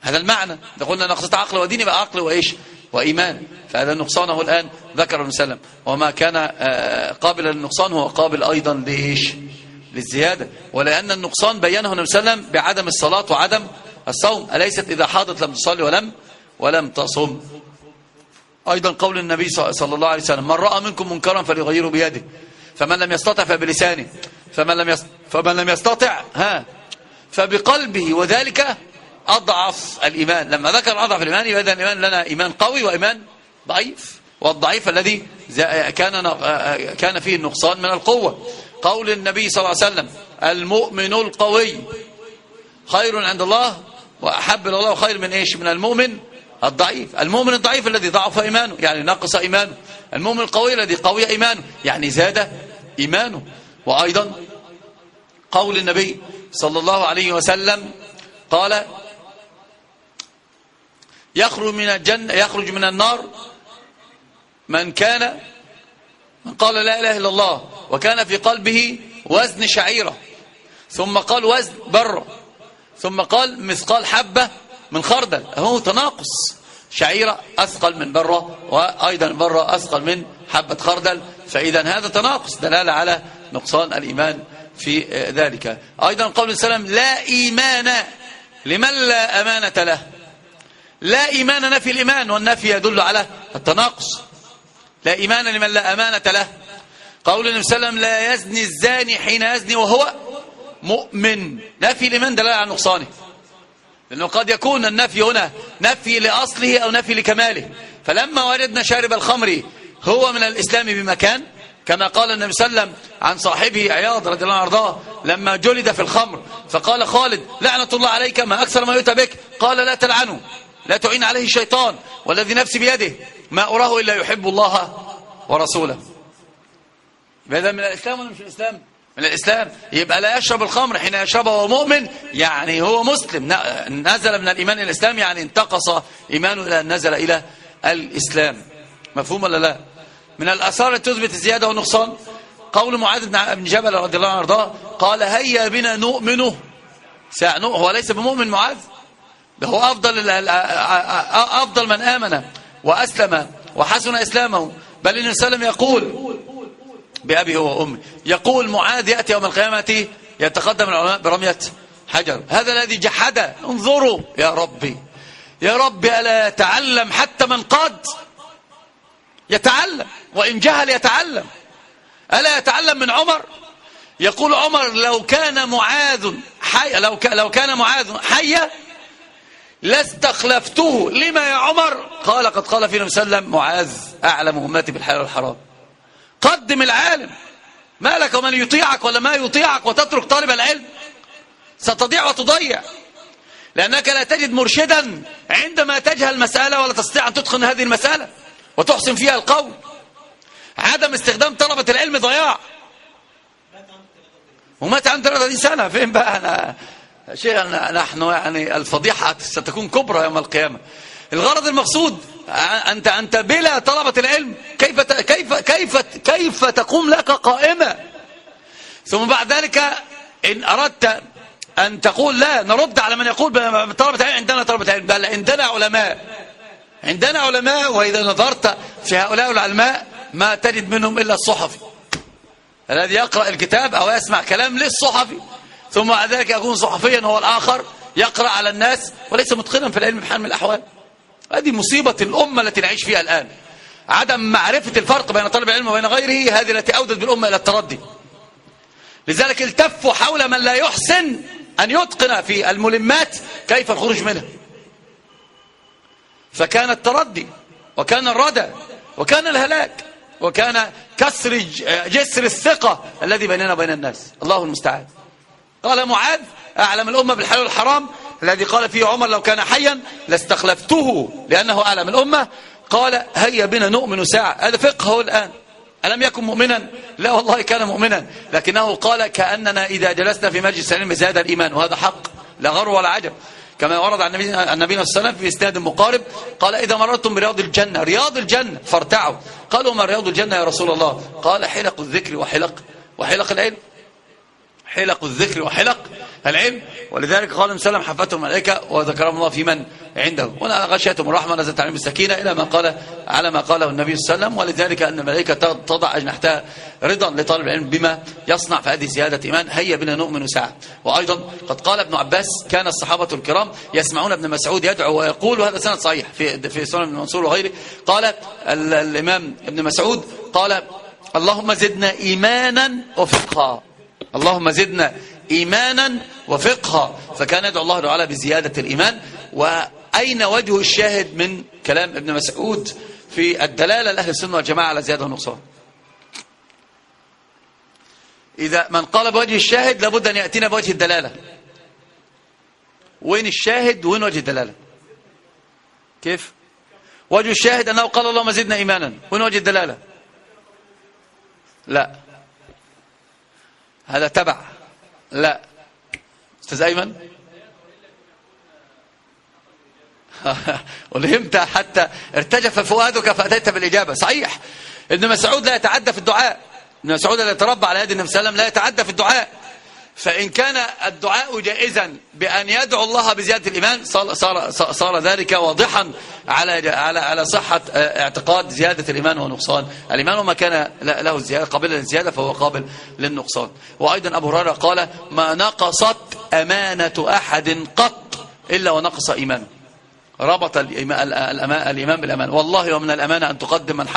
هذا المعنى. إذا قلنا ناقصات عقل ودين يبقى عقل وإيش؟ وإيمان. فهذا نقصانه الآن ذكر ابن سلم وما كان آه، قابل للنقصان هو قابل أيضا لإيش؟ للزيادة. ولأن النقصان بينه النبي صلى الله عليه وسلم بعدم الصلاة وعدم الصوم. أليست إذا حاضت لم تصلي ولم ولم تصم؟ أيضا قول النبي صلى الله عليه وسلم من رأى منكم منكرا فليغيره بيده فمن لم يستطع فبلسانه. فمن لم فمن لم يستطع ها فبقلبه وذلك أضعف الإيمان. لما ذكر أضعف الإيمان يبقى الإيمان لنا إيمان قوي وإيمان ضعيف. والضعيف الذي كان كان فيه النقصان من القوة. قول النبي صلى الله عليه وسلم المؤمن القوي خير عند الله وأحب الله خير من إيش؟ من المؤمن الضعيف. المؤمن الضعيف الذي ضعف إيمانه يعني نقص إيمانه. المؤمن القوي الذي قوي إيمانه يعني زاد إيمانه. وأيضا قول النبي صلى الله عليه وسلم قال يخرج من الجنة يخرج من النار من كان من قال لا إله إلا الله وكان في قلبه وزن شعيرة ثم قال وزن بر ثم قال مثقال حبة من خردل هو تناقص شعيرة أثقل من برة وأيضا برة أثقل من حبة خردل فإذا هذا تناقص دلالة على نقصان الإيمان في ذلك. أيضا قول السلام لا إيمان لمن لا أمانة له. لا إيمان نفي الإيمان والنفي يدل على التناقص. لا إيمان لمن لا أمانة له. قول النبي صلى الله عليه وسلم لا يزني الزاني حين يزني وهو مؤمن. نفي لمن؟ دلالة على نقصانه. لأنه قد يكون النفي هنا نفي لأصله أو نفي لكماله. فلما وردنا شارب الخمر هو من الإسلام بمكان كما قال النبي صلى الله عليه وسلم عن صاحبه عياض رضي الله عنه لما جلد في الخمر فقال خالد لعنة الله عليك ما أكثر ما يؤتى بك. قال لا تلعنه لا تعين عليه الشيطان والذي نفسي بيده ما أراه إلا يحب الله ورسوله. هذا من الإسلام ولا مش الإسلام؟ من الإسلام. يبقى لا يشرب الخمر حين يشربه مؤمن يعني هو مسلم. نزل من الإيمان إلى الإسلام يعني انتقص إيمانه إلى أن نزل إلى الإسلام. مفهوم ولا لا؟ من الأثار التي تثبت الزيادة والنقصان؟ قول معاذ بن جبل رضي الله عنه قال هيا بنا نؤمنه هو ليس بمؤمن معاذ؟ ده هو أفضل, أفضل من آمن وأسلم وحسن إسلامه. بل عليه وسلم يقول بأبي هو وأمي يقول معاذ يأتي يوم القيامة يتقدم العلماء برمية حجر. هذا الذي جحد انظروا يا ربي يا ربي ألا يتعلم حتى من قد يتعلم. وإن جهل يتعلم. ألا يتعلم من عمر؟ يقول عمر لو كان معاذ حي لو لو كان معاذ حيا لاستخلفته. لما يا عمر؟ قال قد قال في النبي صلى الله عليه وسلم معاذ أعلم أمتي بالحلال والحرام. قدم العالم. ما لك ومن يطيعك ولا ما يطيعك وتترك طالب العلم؟ ستضيع وتضيع. لأنك لا تجد مرشدا عندما تجهل المسألة ولا تستطيع أن تتقن هذه المسألة وتحسن فيها القول. عدم استخدام طلبة العلم ضياع. ومات عند 30 سنة. فين بقى أنا؟ شيخ نحن يعني الفضيحة ستكون كبرى يوم القيامة. الغرض المقصود أنت أنت بلا طلبة العلم كيف كيف كيف كيف تقوم لك قائمة؟ ثم بعد ذلك إن أردت أن تقول لا نرد على من يقول طلبة العلم عندنا طلبة علم بل عندنا علماء. عندنا علماء وإذا نظرت في هؤلاء العلماء ما تجد منهم إلا الصحفي. الذي يقرأ الكتاب أو يسمع كلام للصحفي. ثم بعد ذلك يكون صحفيا هو الآخر يقرأ على الناس وليس متقنا في العلم بحال من الأحوال. هذه مصيبة الأمة التي نعيش فيها الآن. عدم معرفة الفرق بين طالب العلم وبين غيره هذه التي أودت بالأمة إلى التردي. لذلك التفوا حول من لا يحسن أن يتقن في الملمات كيف الخروج منها. فكان التردي وكان الردى وكان الهلاك. وكان كسر جسر الثقة الذي بيننا وبين الناس. الله المستعان. قال معاذ أعلم الأمة بالحلال والحرام. الذي قال فيه عمر لو كان حيا لاستخلفته لأنه أعلم الأمة. قال هيا بنا نؤمن ساعة. هذا فقهه الآن. ألم يكن مؤمنا؟ لا والله كان مؤمنا. لكنه قال كأننا إذا جلسنا في مجلس العلم زاد الإيمان. وهذا حق. لا غر ولا عجب. كما ورد عن النبي صلى الله عليه وسلم في إسناد مقارب قال إذا مررتم برياض الجنة رياض الجنة فارتعوا. قالوا ما رياض الجنة يا رسول الله؟ قال حلق الذكر وحلق وحلق العلم حلق الذكر وحلق العلم. ولذلك قال وسلم حفته الملائكة وذكرهم الله في من عنده. ولا غشيتهم الرحمة نزلت عليهم السكينة إلى ما قال على ما قاله النبي صلى الله عليه وسلم. ولذلك أن الملائكة تضع أجنحتها رضا لطالب العلم بما يصنع فهذه زيادة إيمان. هيا بنا نؤمن ساعة. وأيضا قد قال ابن عباس كان الصحابة الكرام يسمعون ابن مسعود يدعو ويقول وهذا سند صحيح في في سنن ابن منصور وغيره. قال الإمام ابن مسعود قال اللهم زدنا إيمانا وفقها. اللهم زدنا إيمانا وفقها. فكان يدعو الله تعالى بزيادة الإيمان. وأين وجه الشاهد من كلام ابن مسعود في الدلالة لأهل السنة والجماعة على زيادة ونقصان؟ إذا من قال بوجه الشاهد لابد أن يأتينا بوجه الدلالة. وين الشاهد وين وجه الدلالة؟ كيف؟ وجه الشاهد أنه قال اللهم زدنا إيمانا. وين وجه الدلالة؟ لا. هذا تبع. لا. أستاذ أيمن؟ ولهمت حتى ارتجف فؤادك فأتيت بالإجابة. صحيح. ابن مسعود لا يتعدى في الدعاء. ابن مسعود اللي يتربى على يد النبي صلى الله عليه وسلم لا يتعدى في الدعاء. فإن كان الدعاء جائزا بأن يدعو الله بزيادة الإيمان صار, صار, صار ذلك واضحا على على على صحة اعتقاد زيادة الإيمان ونقصان. الإيمان وما كان له الزيادة قابل للزيادة فهو قابل للنقصان. وأيضا أبو هريرة قال ما نقصت أمانة أحد قط إلا ونقص إيمانه. ربط الإمام بالأمان. والله ومن الأمانة أن تقدم من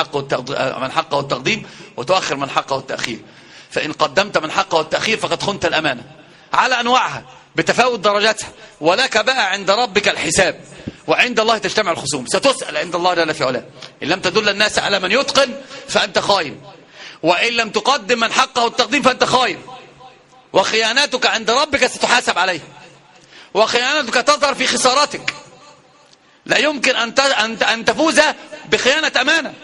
حقه التقديم وتؤخر من حقه التأخير. فإن قدمت من حقه التأخير فقد خنت الأمانة. على أنواعها بتفاوت درجاتها. ولك بقى عند ربك الحساب. وعند الله تجتمع الخصوم. ستسأل عند الله جل في علاه. إن لم تدل الناس على من يتقن فأنت خاين. وإن لم تقدم من حقه التقديم فأنت خاين. وخياناتك عند ربك ستحاسب عليه. وخيانتك تظهر في خساراتك. لا يمكن أن تفوز بخيانة أمانة.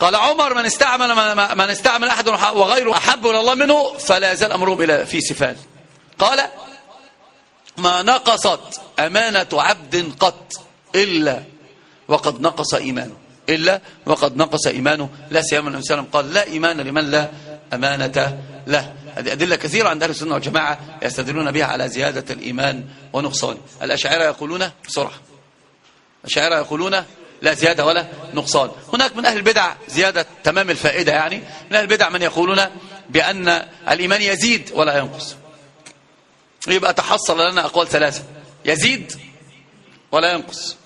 قال عمر من استعمل من استعمل أحد وغيره أحب إلى الله منه فلا يزال امره إلى في سفال قال ما نقصت أمانة عبد قط إلا وقد نقص إيمانه إلا وقد نقص إيمانه لا سيما النبي صلى الله عليه وسلم قال لا إيمان لمن لا أمانة له. هذه أدلة كثيرة عند أهل السنة والجماعة يستدلون بها على زيادة الإيمان ونقصانه الأشاعرة يقولون بسرعة. الأشاعرة يقولون لا زيادة ولا نقصان. هناك من أهل البدع زيادة تمام الفائدة يعني. من أهل البدع من يقولون بأن الإيمان يزيد ولا ينقص. يبقى تحصل لنا أقوال ثلاثة. يزيد ولا ينقص.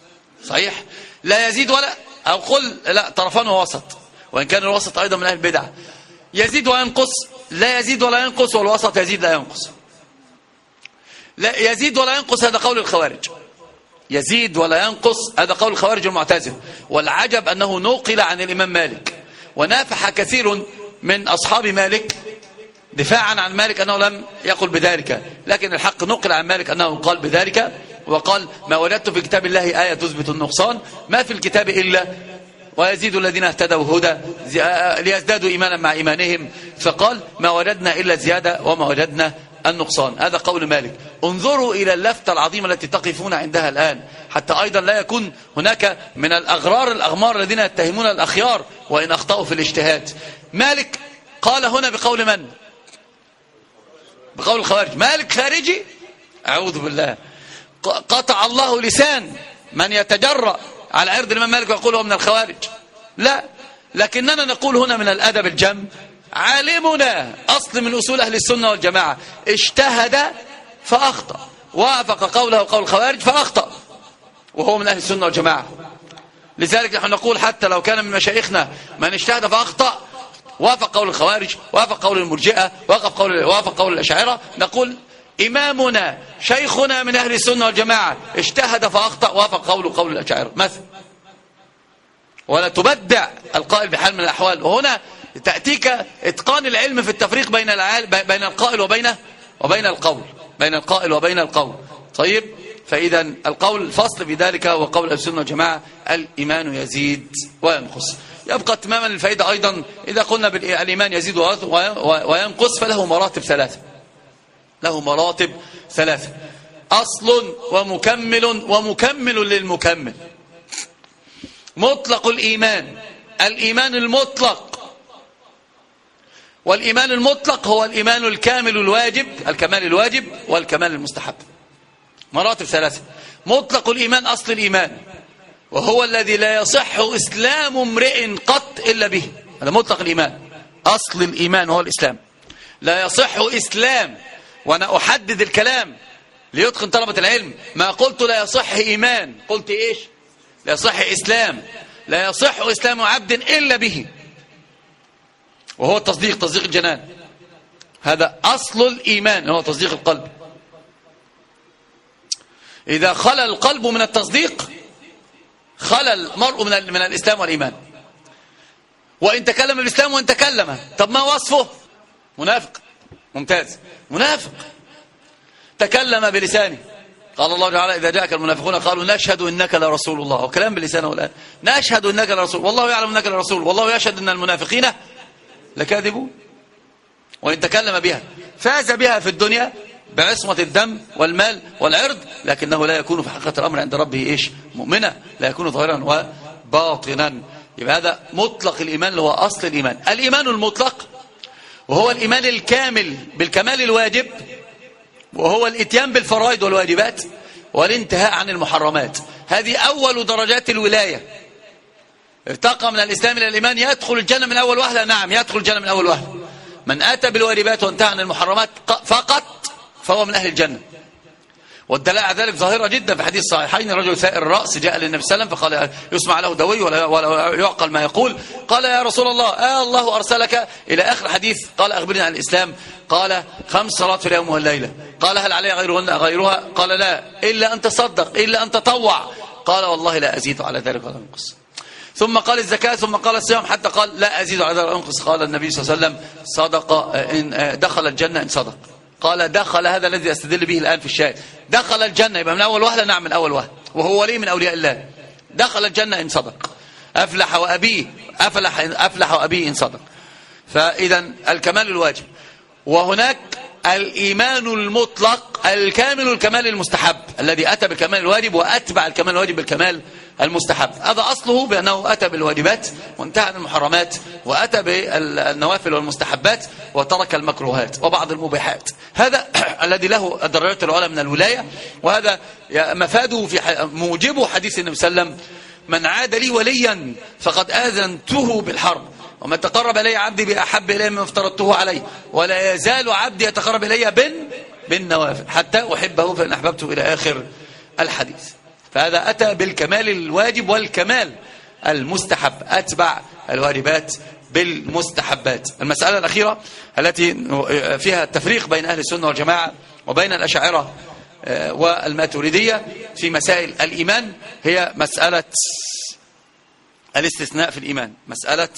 صحيح؟ لا يزيد ولا أو قل لا طرفان ووسط. وإن كان الوسط أيضا من أهل البدع. يزيد وينقص لا يزيد ولا ينقص والوسط يزيد لا ينقص. لا يزيد ولا ينقص هذا قول الخوارج. يزيد ولا ينقص هذا قول الخوارج المعتزلة. والعجب أنه نقل عن الإمام مالك. ونافح كثير من أصحاب مالك دفاعا عن مالك أنه لم يقل بذلك. لكن الحق نقل عن مالك أنه قال بذلك. وقال ما وجدت في كتاب الله آية تثبت النقصان ما في الكتاب إلا ويزيد الذين اهتدوا هدى ليزدادوا إيمانا مع إيمانهم فقال ما وجدنا إلا زيادة وما وجدنا النقصان. هذا قول مالك. انظروا إلى اللفتة العظيمة التي تقفون عندها الآن. حتى أيضا لا يكون هناك من الأغرار الأغمار الذين يتهمون الأخيار وإن أخطأوا في الاجتهاد. مالك قال هنا بقول من؟ بقول الخوارج. مالك خارجي؟ أعوذ بالله. قطع الله لسان من يتجرأ على عرض الإمام مالك ويقول هو من الخوارج. لا. لكننا نقول هنا من الأدب الجم عالمنا أصل من أصول أهل السنة والجماعة. اجتهد فأخطأ. وافق قوله قول الخوارج فأخطأ. وهو من أهل السنة والجماعة. لذلك نحن نقول حتى لو كان من مشايخنا من اجتهد فأخطأ وافق قول الخوارج وافق قول المرجئة وافق قول, وافق قول الأشاعرة نقول إمامنا شيخنا من أهل السنة والجماعة اجتهد فأخطأ وافق قول قول الأشاعرة. مثل. ولا تبدع القائل بحال من الأحوال. وهنا تأتيك إتقان العلم في التفريق بين بين القائل وبين وبين القول. بين القائل وبين القول. طيب فإذا القول الفصل في ذلك هو قول السنة والجماعة الإيمان يزيد وينقص. يبقى تماما الفائدة أيضا إذا قلنا بالإيمان يزيد وينقص فله مراتب ثلاثة. له مراتب ثلاثة. أصل ومكمل ومكمل للمكمل. مطلق الإيمان. الإيمان المطلق. والإيمان المطلق هو الإيمان الكامل الواجب الكمال الواجب والكمال المستحب. مراتب ثلاثة. مطلق الإيمان أصل الإيمان. وهو الذي لا يصح إسلام امرئ قط إلا به. هذا مطلق الإيمان. أصل الإيمان هو الإسلام. لا يصح إسلام وأنا أحدد الكلام ليتقن طلبة العلم. ما قلت لا يصح إيمان. قلت إيش؟ لا يصح إسلام. لا يصح إسلام عبد إلا به. وهو التصديق تصديق الجنان. هذا أصل الإيمان هو تصديق القلب. إذا خلى القلب من التصديق خلى المرء من, من الإسلام والإيمان. وإن تكلم بالإسلام وإن تكلم. طب ما وصفه؟ منافق. ممتاز. منافق. تكلم بلسانه. قال الله تعالى إذا جاءك المنافقون قالوا نشهد إنك لرسول الله. وكلام بلسانه الآن. نشهد إنك لرسول والله يعلم إنك لرسول والله يشهد إن المنافقين لكاذبون. وإن تكلم بها فاز بها في الدنيا بعصمة الدم والمال والعرض لكنه لا يكون في حقيقة الأمر عند ربه إيش؟ مؤمنا. لا يكون ظاهرا وباطنا. يبقى هذا مطلق الإيمان اللي هو أصل الإيمان. الإيمان المطلق وهو الإيمان الكامل بالكمال الواجب وهو الإتيان بالفرائض والواجبات والانتهاء عن المحرمات. هذه أول درجات الولاية. ارتقى من الإسلام إلى الإيمان يدخل الجنة من أول وهلة. نعم يدخل الجنة من أول وهلة. من أتى بالواجبات وانتهى عن المحرمات فقط فهو من أهل الجنة. والدلاء على ذلك ظاهرة جدا في حديث صحيحين. رجل ثائر الرأس جاء للنبي صلى الله عليه وسلم فقال يسمع له دوي ولا, ولا يعقل ما يقول. قال يا رسول الله آه الله أرسلك إلى آخر حديث. قال أخبرني عن الإسلام. قال خمس صلوات في اليوم والليلة. قال هل علي غيرهن غيرها؟ قال لا إلا أن تصدق إلا أن تطوع. قال والله لا أزيد على ذلك ولا أنقص. ثم قال الزكاة ثم قال الصيام حتى قال لا أزيد على ذلك أنقص قال النبي صلى الله عليه وسلم صدق إن دخل الجنة إن صدق. قال دخل هذا الذي أستدل به الآن في الشاهد. دخل الجنة يبقى من أول وهلة نعم من أول وهلة وهو ولي من أولياء الله. دخل الجنة إن صدق. أفلح وأبيه أفلح, أفلح وأبيه إن صدق. فإذا الكمال الواجب. وهناك الإيمان المطلق الكامل الكمال المستحب الذي أتى بالكمال الواجب وأتبع الكمال الواجب بالكمال المستحب. هذا أصله بأنه أتى بالواجبات وانتهى عن المحرمات وأتى بالنوافل والمستحبات وترك المكروهات وبعض المباحات. هذا الذي له الدرجات العلى من الولاية وهذا مفاده في موجبه حديث النبي صلى الله عليه وسلم. من عاد لي وليا فقد آذنته بالحرب. وما تقرب إلي عبدي بأحب إلي مما افترضته عليه. ولا يزال عبدي يتقرب إلي بن بالنوافل. حتى أحبه فإن أحببته إلى آخر الحديث. فهذا أتى بالكمال الواجب والكمال المستحب. أتبع الواجبات بالمستحبات. المسألة الأخيرة التي فيها التفريق بين أهل السنة والجماعة وبين الأشاعرة آه، والماتريدية في مسائل الإيمان هي مسألة الاستثناء في الإيمان. مسألة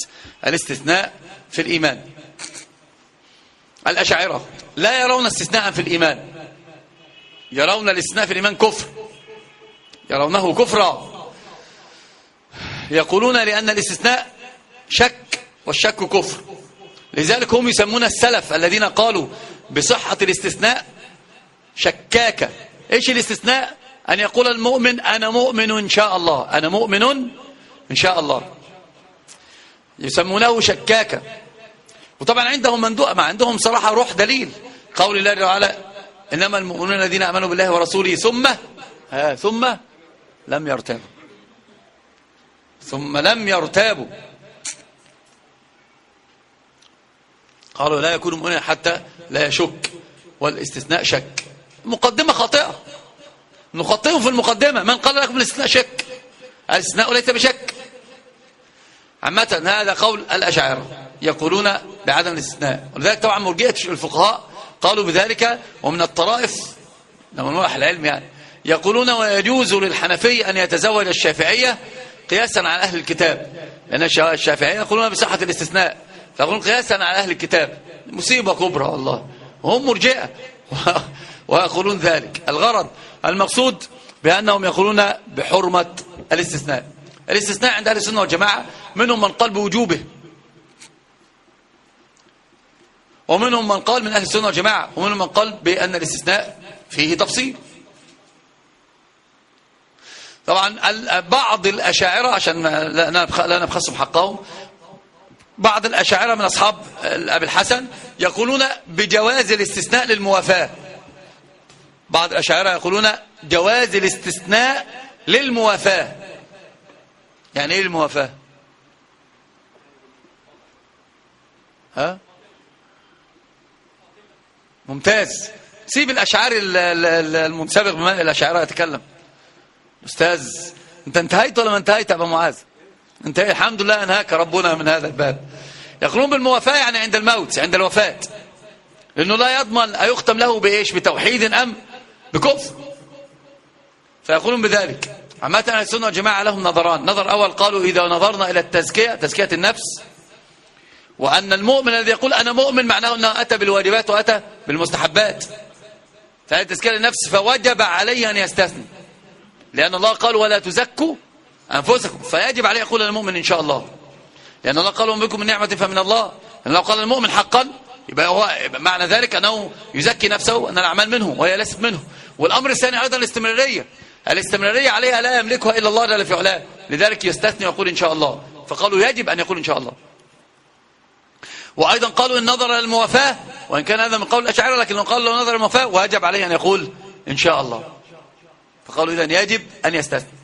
الاستثناء في الإيمان. الأشاعرة لا يرون استثناء في الإيمان. يرون الاستثناء في الإيمان كفر. يرونه كفرا. يقولون لأن الاستثناء شك والشك كفر. لذلك هم يسمون السلف الذين قالوا بصحة الاستثناء شكاكة إيش الاستثناء؟ أن يقول المؤمن أنا مؤمن إن شاء الله. أنا مؤمن إن شاء الله. يسمونه شكاكة وطبعا عندهم مندوء ما عندهم صراحة روح دليل. قول الله تعالى إنما المؤمنون الذين أمنوا بالله ورسوله ثم ها ثم لم يرتابوا. ثم لم يرتابوا. قالوا لا يكون مؤمنا حتى لا يشك والاستثناء شك. مقدمة خاطئة. نخطئهم في المقدمة. من قال لكم الاستثناء شك؟ الاستثناء ليس بشك. عامة هذا قول الأشاعرة. يقولون بعدم الاستثناء. ولذلك طبعا مرجئة الفقهاء قالوا بذلك ومن الطرائف لما نروح العلم يعني. يقولون ويجوز للحنفي أن يتزوج الشافعية قياسا على أهل الكتاب. لأن الشافعية يقولون بصحة الاستثناء. فيقولون قياسا على أهل الكتاب. مصيبة كبرى والله. وهم مرجئة. ويقولون ذلك. الغرض. المقصود بأنهم يقولون بحرمة الاستثناء. الاستثناء عند أهل السنة والجماعة منهم من قال بوجوبه. ومنهم من قال من أهل السنة والجماعة. ومنهم من قال بأن الاستثناء فيه تفصيل. طبعا بعض الأشاعرة عشان لا نبخسهم حقهم بعض الأشاعرة من أصحاب أبي الحسن يقولون بجواز الاستثناء للموافاة. بعض الأشاعرة يقولون جواز الاستثناء للموافاة. يعني إيه الموافاة؟ ها؟ ممتاز. سيب الأشعار المنسبق بمن الأشعار يتكلم أستاذ أنت انتهيت ولا ما انتهيت أبا معاذ؟ انت الحمد لله أنهاك ربنا من هذا الباب. يقولون بالموافاة يعني عند الموت عند الوفاة. لأنه لا يضمن أيختم له بإيش؟ بتوحيد أم بكفر. فيقولون بذلك. عامة أهل السنة والجماعة لهم نظران. نظر أول قالوا إذا نظرنا إلى التزكية تزكية النفس وأن المؤمن الذي يقول أنا مؤمن معناه أنه أتى بالواجبات وأتى بالمستحبات. فهذه تزكية النفس فوجب عليه أن يستثني. لأن الله قال ولا تزكوا أنفسكم. فيجب عليه يقول المؤمن إن شاء الله. لأن الله قال بكم من نعمة فمن الله. لأن الله قال المؤمن حقا يبقى هو معنى ذلك أنه يزكي نفسه أن الأعمال منه وهي ليست منه. والأمر الثاني أيضا الاستمرارية. الاستمرارية عليها لا يملكها إلا الله جل في علاه. لذلك يستثني ويقول إن شاء الله. فقالوا يجب أن يقول إن شاء الله. وأيضا قالوا إن نظر للموافاة. وإن كان هذا من قول الأشعار لكن قالوا لو نظر للموافاة ويجب عليه أن يقول إن شاء الله. فقالوا إذن يجب أن يستثني.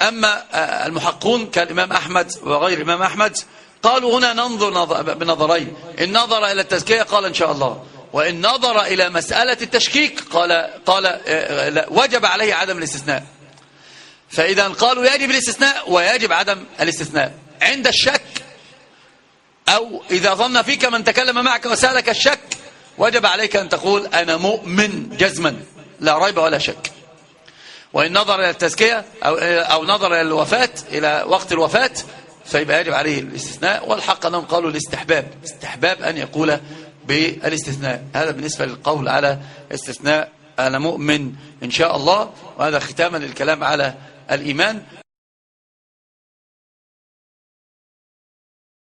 أما المحقون كالإمام أحمد وغير الإمام أحمد قالوا هنا ننظر بنظرين. إن نظر إلى التزكية قال إن شاء الله. وإن نظر إلى مسألة التشكيك قال, قال وجب عليه عدم الاستثناء. فإذا قالوا يجب الاستثناء ويجب عدم الاستثناء. عند الشك أو إذا ظن فيك من تكلم معك وسألك الشك وجب عليك أن تقول أنا مؤمن جزما. لا ريب ولا شك. وإن نظر إلى التزكية أو, أو نظر إلى الوفاة إلى وقت الوفاة فيبقى يجب عليه الاستثناء. والحق أنهم قالوا الاستحباب استحباب أن يقول بالاستثناء. هذا بالنسبة للقول على استثناء أنا مؤمن إن شاء الله وهذا ختاما للكلام على الإيمان.